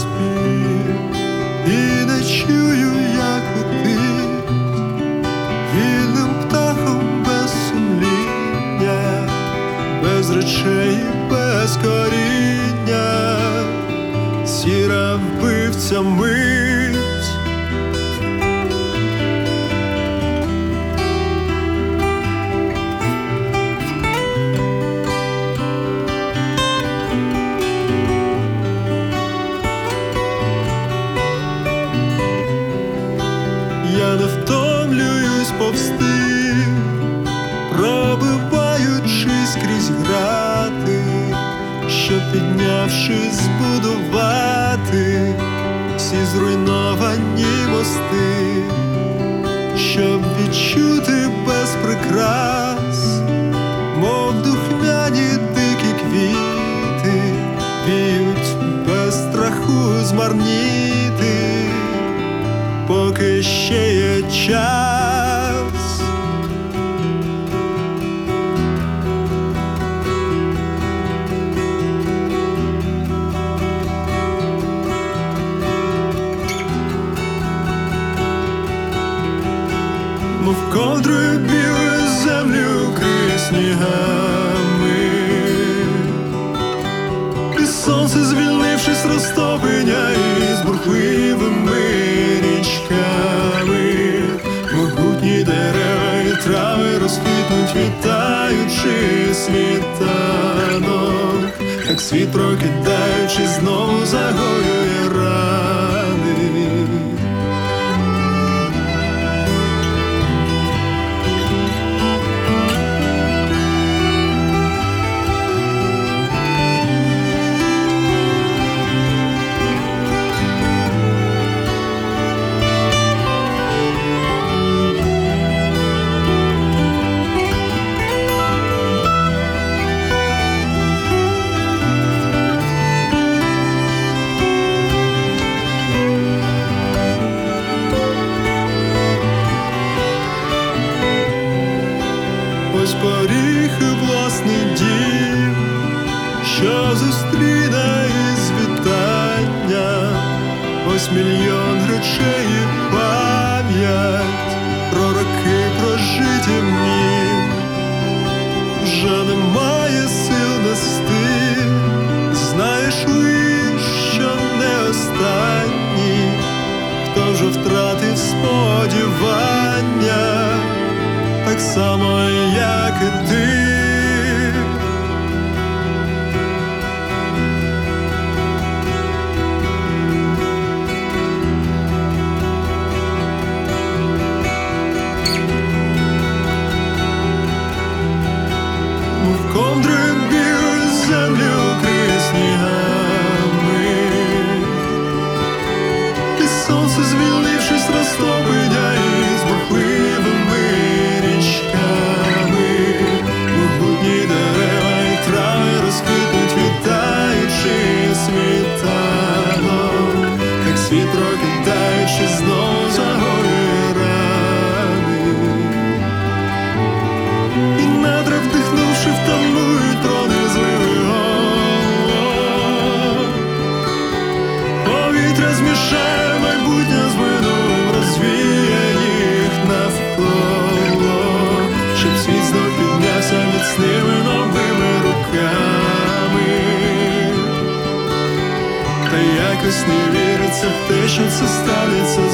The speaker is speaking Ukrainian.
спів, і не чую, як летить вільним птахом без сумління, без речей, без коріння, сіра вбивця мить. Піднявшись збудувати всі зруйновані мости, щоб відчути Білою землю крізь снігами, і сонце, звільнившись, розтопиня із бурхливими річками, могутні дерева і трави розквітнуть, вітаючи світанок, так світ прокидаючись, знову загоює рани. Ось поріг і власний дім, що зустріне із вітання, ось мільйон речей і пам'ять про роки прожиті нім, вже немає сил нести, знаєш лиш, що не останній, хто вже втратив сподівання? Так само, як і не віриться в те, що це станеться.